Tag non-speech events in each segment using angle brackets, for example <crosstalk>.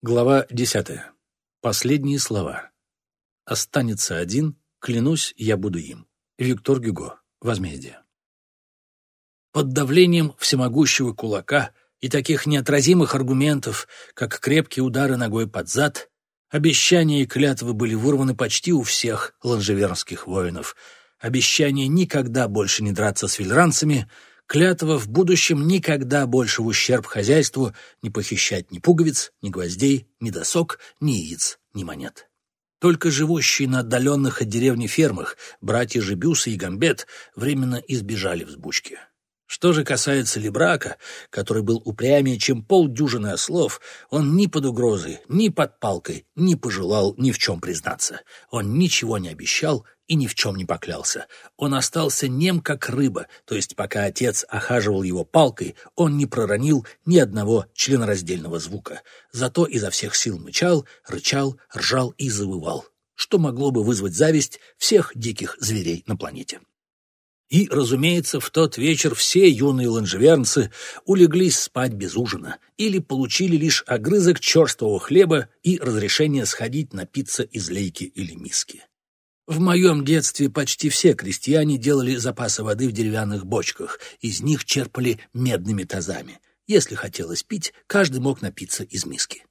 Глава десятая. Последние слова. «Останется один, клянусь, я буду им». Виктор Гюго. Возмездие. Под давлением всемогущего кулака и таких неотразимых аргументов, как крепкие удары ногой под зад, обещания и клятвы были вырваны почти у всех ланжевернских воинов. Обещание никогда больше не драться с вельранцами — Клятва в будущем никогда больше в ущерб хозяйству не похищать ни пуговиц, ни гвоздей, ни досок, ни яиц, ни монет. Только живущие на отдаленных от деревни фермах братья Жебюса и Гамбет временно избежали взбучки. Что же касается Лебрака, который был упрямее, чем полдюжины ослов, он ни под угрозой, ни под палкой не пожелал ни в чем признаться. Он ничего не обещал и ни в чем не поклялся. Он остался нем, как рыба, то есть пока отец охаживал его палкой, он не проронил ни одного членораздельного звука. Зато изо всех сил мычал, рычал, ржал и завывал, что могло бы вызвать зависть всех диких зверей на планете. И, разумеется, в тот вечер все юные ланжевернцы улеглись спать без ужина или получили лишь огрызок черствого хлеба и разрешение сходить напиться из лейки или миски. В моем детстве почти все крестьяне делали запасы воды в деревянных бочках, из них черпали медными тазами. Если хотелось пить, каждый мог напиться из миски.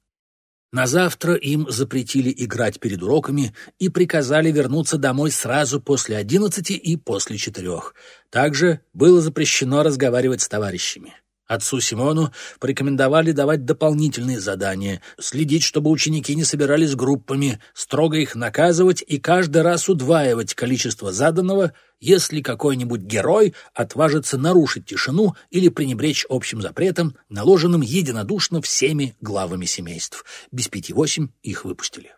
На завтра им запретили играть перед уроками и приказали вернуться домой сразу после одиннадцати и после четырех. Также было запрещено разговаривать с товарищами. Отцу Симону порекомендовали давать дополнительные задания, следить, чтобы ученики не собирались группами, строго их наказывать и каждый раз удваивать количество заданного, если какой-нибудь герой отважится нарушить тишину или пренебречь общим запретом, наложенным единодушно всеми главами семейств. Без пяти восемь их выпустили.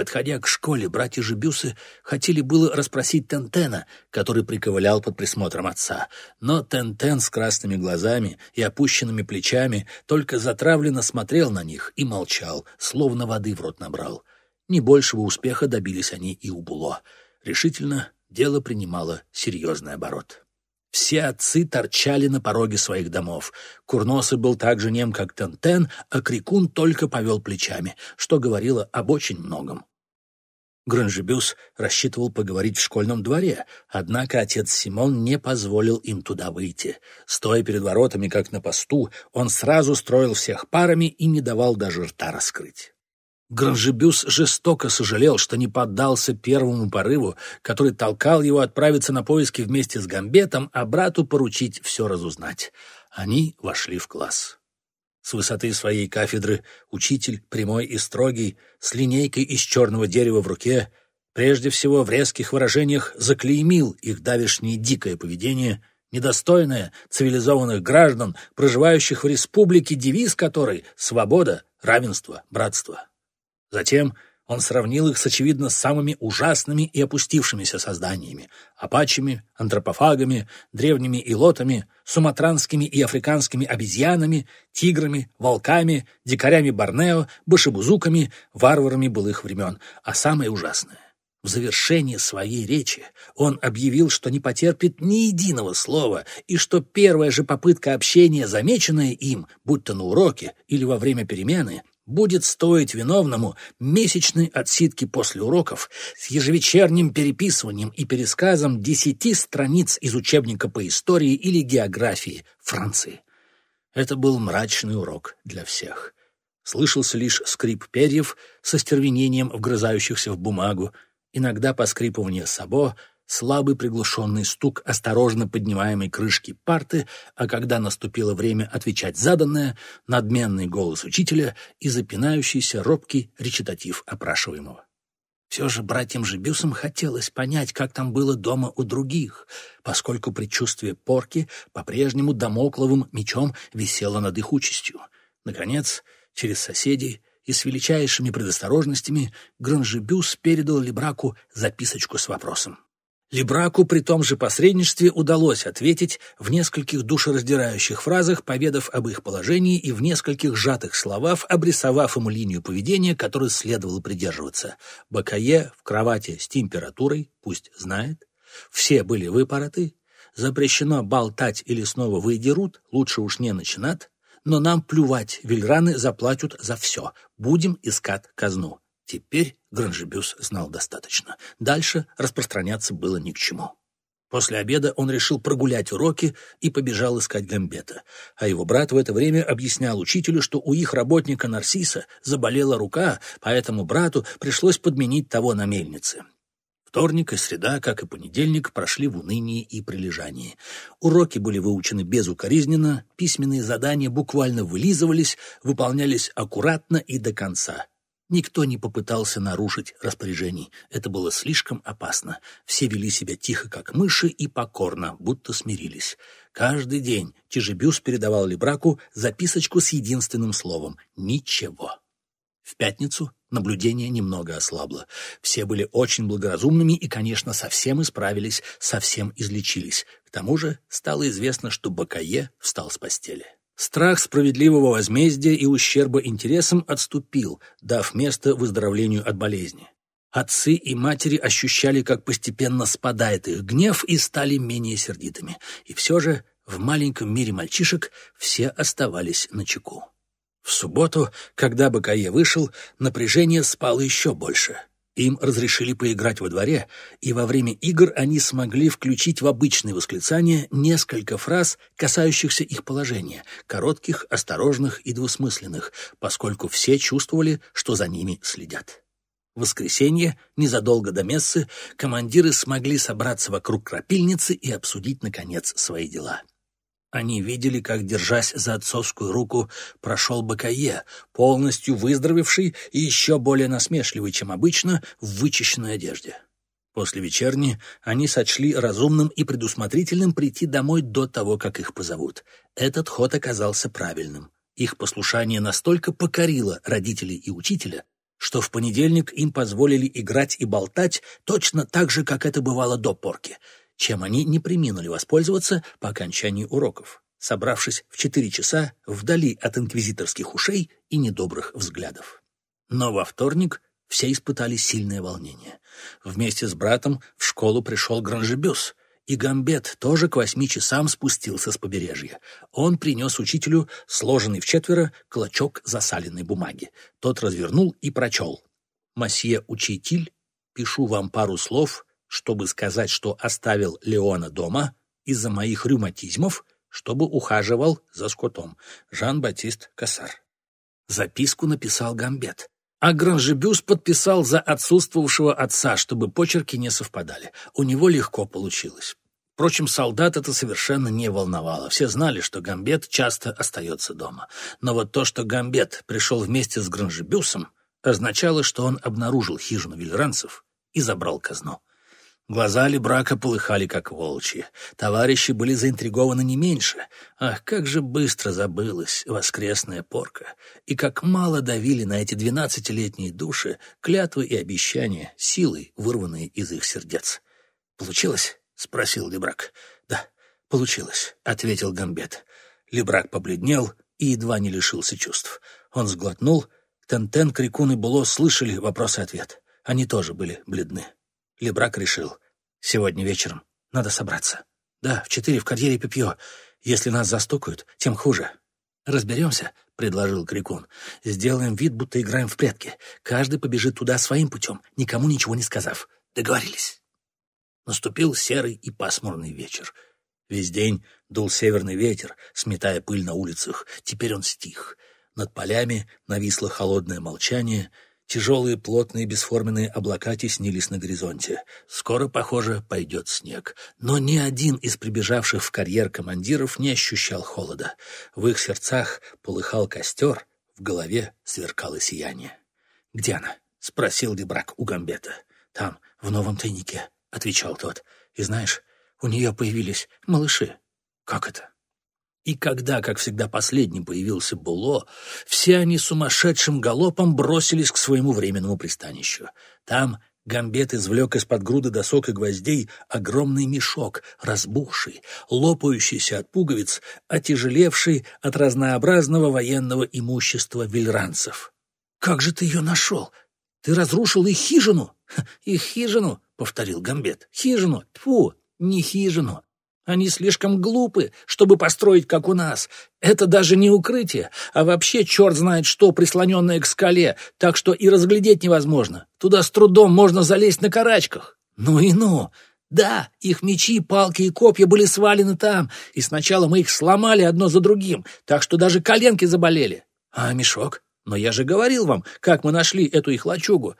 Подходя к школе, братья Жебюсы хотели было расспросить Тентена, который приковылял под присмотром отца. Но Тентен с красными глазами и опущенными плечами только затравленно смотрел на них и молчал, словно воды в рот набрал. Не большего успеха добились они и у Було. Решительно дело принимало серьезный оборот. Все отцы торчали на пороге своих домов. Курносый был так же нем, как Тентен, а Крикун только повел плечами, что говорило об очень многом. Гранжебюс рассчитывал поговорить в школьном дворе, однако отец Симон не позволил им туда выйти. Стоя перед воротами, как на посту, он сразу строил всех парами и не давал даже рта раскрыть. Гранжебюс жестоко сожалел, что не поддался первому порыву, который толкал его отправиться на поиски вместе с Гамбетом, а брату поручить все разузнать. Они вошли в класс. С высоты своей кафедры учитель, прямой и строгий, с линейкой из черного дерева в руке, прежде всего в резких выражениях заклеймил их давешнее дикое поведение, недостойное цивилизованных граждан, проживающих в республике, девиз которой — свобода, равенство, братство. Затем он сравнил их с, очевидно, самыми ужасными и опустившимися созданиями — апачами, антропофагами, древними илотами, суматранскими и африканскими обезьянами, тиграми, волками, дикарями Борнео, башебузуками, варварами былых времен. А самое ужасное — в завершении своей речи он объявил, что не потерпит ни единого слова, и что первая же попытка общения, замеченная им, будь то на уроке или во время перемены, будет стоить виновному месячной отсидки после уроков с ежевечерним переписыванием и пересказом десяти страниц из учебника по истории или географии Франции. Это был мрачный урок для всех. Слышался лишь скрип перьев со стервенением вгрызающихся в бумагу, иногда поскрипывание сабо, слабый приглушенный стук осторожно поднимаемой крышки парты, а когда наступило время отвечать заданное, надменный голос учителя и запинающийся робкий речитатив опрашиваемого. Все же братьям Жебюсам хотелось понять, как там было дома у других, поскольку предчувствие порки по-прежнему домокловым мечом висело над их участью. Наконец, через соседей и с величайшими предосторожностями Гранжебюс передал Лебраку записочку с вопросом. Лебраку при том же посредничестве удалось ответить в нескольких душераздирающих фразах, поведав об их положении и в нескольких сжатых словах, обрисовав ему линию поведения, которой следовало придерживаться. Бакае в кровати с температурой, пусть знает. Все были выпороты. Запрещено болтать или снова выдерут, лучше уж не начинать. но нам плювать, вельраны заплатят за все. Будем искать казну. Теперь Гранжебюс знал достаточно. Дальше распространяться было ни к чему. После обеда он решил прогулять уроки и побежал искать Гамбета. А его брат в это время объяснял учителю, что у их работника Нарсиса заболела рука, поэтому брату пришлось подменить того на мельнице. Вторник и среда, как и понедельник, прошли в унынии и прилежании. Уроки были выучены безукоризненно, письменные задания буквально вылизывались, выполнялись аккуратно и до конца. Никто не попытался нарушить распоряжений. Это было слишком опасно. Все вели себя тихо, как мыши, и покорно, будто смирились. Каждый день Тижебюс передавал Лебраку записочку с единственным словом «Ничего». В пятницу наблюдение немного ослабло. Все были очень благоразумными и, конечно, совсем исправились, совсем излечились. К тому же стало известно, что Бакае встал с постели. Страх справедливого возмездия и ущерба интересам отступил, дав место выздоровлению от болезни. Отцы и матери ощущали, как постепенно спадает их гнев и стали менее сердитыми. И все же в маленьком мире мальчишек все оставались на чеку. В субботу, когда Бакае вышел, напряжение спало еще больше. Им разрешили поиграть во дворе, и во время игр они смогли включить в обычные восклицания несколько фраз, касающихся их положения, коротких, осторожных и двусмысленных, поскольку все чувствовали, что за ними следят. В воскресенье, незадолго до мессы, командиры смогли собраться вокруг крапильницы и обсудить, наконец, свои дела. Они видели, как, держась за отцовскую руку, прошел Бакае, полностью выздоровевший и еще более насмешливый, чем обычно, в вычищенной одежде. После вечерни они сочли разумным и предусмотрительным прийти домой до того, как их позовут. Этот ход оказался правильным. Их послушание настолько покорило родителей и учителя, что в понедельник им позволили играть и болтать точно так же, как это бывало до порки — чем они не приминули воспользоваться по окончании уроков, собравшись в четыре часа вдали от инквизиторских ушей и недобрых взглядов. Но во вторник все испытали сильное волнение. Вместе с братом в школу пришел Гранжебюс, и Гамбет тоже к восьми часам спустился с побережья. Он принес учителю сложенный в четверо клочок засаленной бумаги. Тот развернул и прочел. «Масье учитель, пишу вам пару слов чтобы сказать, что оставил Леона дома из-за моих рюматизмов, чтобы ухаживал за скотом. Жан-Батист Кассар. Записку написал Гамбет. А Гранжебюс подписал за отсутствовавшего отца, чтобы почерки не совпадали. У него легко получилось. Впрочем, солдат это совершенно не волновало. Все знали, что Гамбет часто остается дома. Но вот то, что Гамбет пришел вместе с Гранжебюсом, означало, что он обнаружил хижину вильранцев и забрал казну. Глаза Лебрака полыхали, как волчьи. Товарищи были заинтригованы не меньше. Ах, как же быстро забылась воскресная порка. И как мало давили на эти двенадцатилетние души клятвы и обещания, силой, вырванные из их сердец. «Получилось?» — спросил Лебрак. «Да, получилось», — ответил Гамбет. Лебрак побледнел и едва не лишился чувств. Он сглотнул. Тентен, Крикун и Було слышали вопрос и ответ. Они тоже были бледны. Лебрак решил. Сегодня вечером надо собраться. Да, в четыре в карьере Пипьё. Если нас застукают, тем хуже. «Разберемся», — предложил Крикун. «Сделаем вид, будто играем в прятки. Каждый побежит туда своим путем, никому ничего не сказав. Договорились». Наступил серый и пасмурный вечер. Весь день дул северный ветер, сметая пыль на улицах. Теперь он стих. Над полями нависло холодное молчание — Тяжелые, плотные, бесформенные облака теснились на горизонте. Скоро, похоже, пойдет снег. Но ни один из прибежавших в карьер командиров не ощущал холода. В их сердцах полыхал костер, в голове сверкало сияние. «Где она?» — спросил Дебрак у Гамбета. «Там, в новом тайнике», — отвечал тот. «И знаешь, у нее появились малыши». «Как это?» И когда, как всегда, последним появился Було, все они сумасшедшим галопом бросились к своему временному пристанищу. Там Гамбет извлек из-под груды досок и гвоздей огромный мешок, разбухший, лопающийся от пуговиц, отяжелевший от разнообразного военного имущества вельранцев. «Как же ты ее нашел? Ты разрушил их хижину?» «Их хижину?» — повторил Гамбет. «Хижину? Тьфу, не хижину. Они слишком глупы, чтобы построить, как у нас. Это даже не укрытие, а вообще черт знает что, прислоненное к скале, так что и разглядеть невозможно. Туда с трудом можно залезть на карачках. Ну и ну! Да, их мечи, палки и копья были свалены там, и сначала мы их сломали одно за другим, так что даже коленки заболели. А мешок? Но я же говорил вам, как мы нашли эту их лачугу.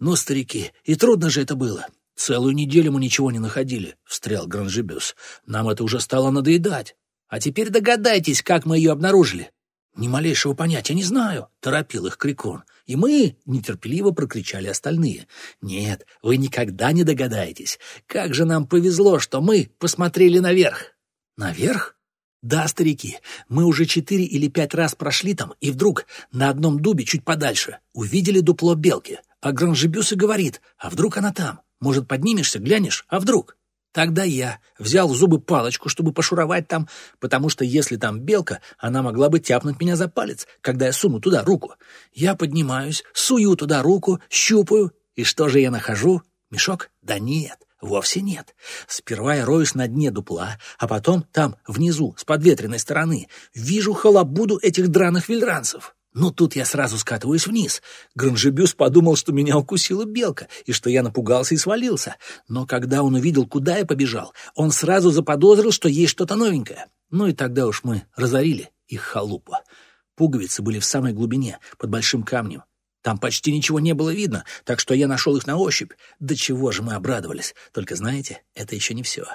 Ну, старики, и трудно же это было. «Целую неделю мы ничего не находили», — встрял Гранжебюс. «Нам это уже стало надоедать. А теперь догадайтесь, как мы ее обнаружили». «Ни малейшего понятия не знаю», — торопил их Крикон. И мы нетерпеливо прокричали остальные. «Нет, вы никогда не догадаетесь. Как же нам повезло, что мы посмотрели наверх». «Наверх?» «Да, старики, мы уже четыре или пять раз прошли там, и вдруг на одном дубе чуть подальше увидели дупло белки, а Гранжебюс и говорит, а вдруг она там? Может, поднимешься, глянешь, а вдруг? Тогда я взял в зубы палочку, чтобы пошуровать там, потому что если там белка, она могла бы тяпнуть меня за палец, когда я суну туда руку. Я поднимаюсь, сую туда руку, щупаю, и что же я нахожу? Мешок? Да нет, вовсе нет. Сперва я роюсь на дне дупла, а потом там, внизу, с подветренной стороны, вижу халабуду этих драных вельранцев. Но тут я сразу скатываюсь вниз. Гранжебюс подумал, что меня укусила белка, и что я напугался и свалился. Но когда он увидел, куда я побежал, он сразу заподозрил, что есть что-то новенькое. Ну и тогда уж мы разорили их халупу. Пуговицы были в самой глубине, под большим камнем. Там почти ничего не было видно, так что я нашел их на ощупь. До чего же мы обрадовались. Только знаете, это еще не все.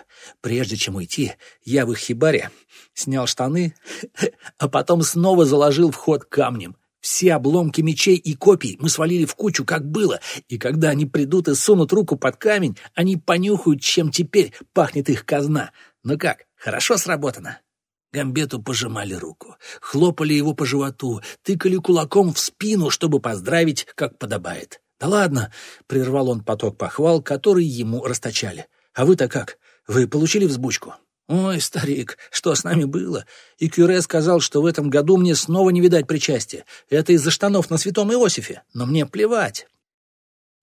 Прежде чем уйти, я в их хибаре снял штаны, <laughs> а потом снова заложил вход камнем. Все обломки мечей и копий мы свалили в кучу, как было, и когда они придут и сунут руку под камень, они понюхают, чем теперь пахнет их казна. Ну как, хорошо сработано? Гамбету пожимали руку, хлопали его по животу, тыкали кулаком в спину, чтобы поздравить, как подобает. «Да ладно!» — прервал он поток похвал, который ему расточали. «А вы-то как? Вы получили взбучку?» «Ой, старик, что с нами было? И Кюре сказал, что в этом году мне снова не видать причастия. Это из-за штанов на святом Иосифе. Но мне плевать.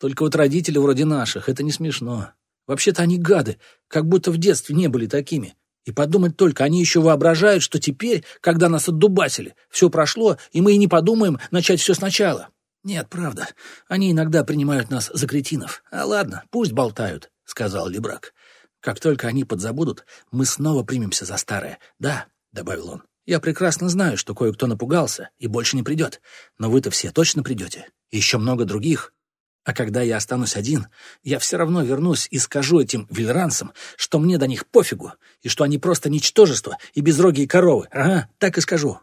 Только вот родители вроде наших, это не смешно. Вообще-то они гады, как будто в детстве не были такими. И подумать только, они еще воображают, что теперь, когда нас отдубасили, все прошло, и мы и не подумаем начать все сначала. Нет, правда, они иногда принимают нас за кретинов. А ладно, пусть болтают, — сказал Лебрак. Как только они подзабудут, мы снова примемся за старое. Да, — добавил он, — я прекрасно знаю, что кое-кто напугался и больше не придет. Но вы-то все точно придете. И еще много других. А когда я останусь один, я все равно вернусь и скажу этим вильранцам, что мне до них пофигу, и что они просто ничтожество и безрогие коровы. Ага, так и скажу.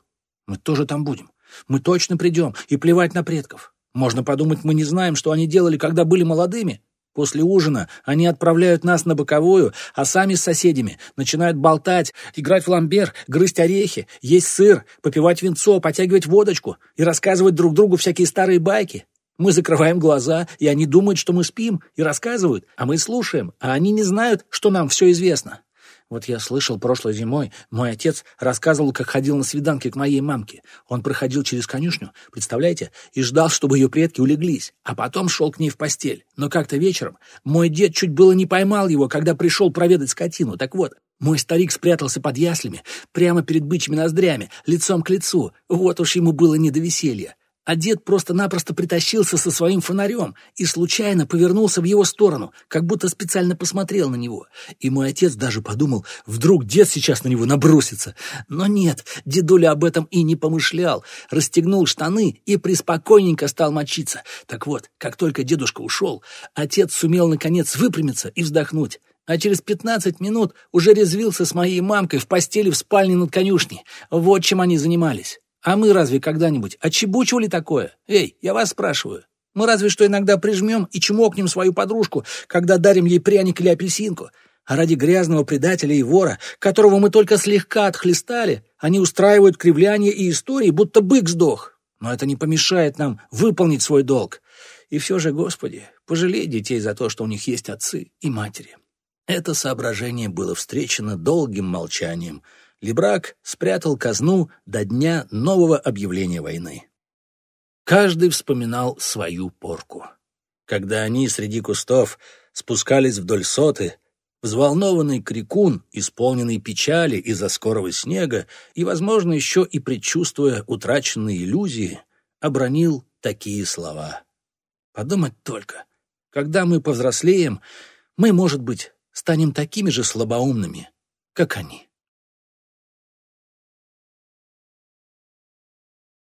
Мы тоже там будем. Мы точно придем, и плевать на предков. Можно подумать, мы не знаем, что они делали, когда были молодыми. После ужина они отправляют нас на боковую, а сами с соседями начинают болтать, играть в ламбер, грызть орехи, есть сыр, попивать винцо, потягивать водочку и рассказывать друг другу всякие старые байки. Мы закрываем глаза, и они думают, что мы спим, и рассказывают, а мы слушаем, а они не знают, что нам все известно. Вот я слышал прошлой зимой, мой отец рассказывал, как ходил на свиданки к моей мамке. Он проходил через конюшню, представляете, и ждал, чтобы ее предки улеглись, а потом шел к ней в постель. Но как-то вечером мой дед чуть было не поймал его, когда пришел проведать скотину. Так вот, мой старик спрятался под яслями, прямо перед бычьими ноздрями, лицом к лицу. Вот уж ему было не до веселья а дед просто-напросто притащился со своим фонарем и случайно повернулся в его сторону, как будто специально посмотрел на него. И мой отец даже подумал, вдруг дед сейчас на него набросится. Но нет, дедуля об этом и не помышлял. Расстегнул штаны и приспокойненько стал мочиться. Так вот, как только дедушка ушел, отец сумел наконец выпрямиться и вздохнуть а через пятнадцать минут уже резвился с моей мамкой в постели в спальне над конюшней. Вот чем они занимались. А мы разве когда-нибудь отчебучивали такое? Эй, я вас спрашиваю. Мы разве что иногда прижмем и чмокнем свою подружку, когда дарим ей пряник или апельсинку. А ради грязного предателя и вора, которого мы только слегка отхлестали, они устраивают кривляние и истории, будто бык сдох. Но это не помешает нам выполнить свой долг. И все же, Господи, пожалей детей за то, что у них есть отцы и матери. Это соображение было встречено долгим молчанием — Лебрак спрятал казну до дня нового объявления войны. Каждый вспоминал свою порку. Когда они среди кустов спускались вдоль соты, Взволнованный крикун, исполненный печали из-за скорого снега и, возможно, еще и предчувствуя утраченные иллюзии, обронил такие слова. Подумать только, когда мы повзрослеем, мы, может быть, станем такими же слабоумными, как они.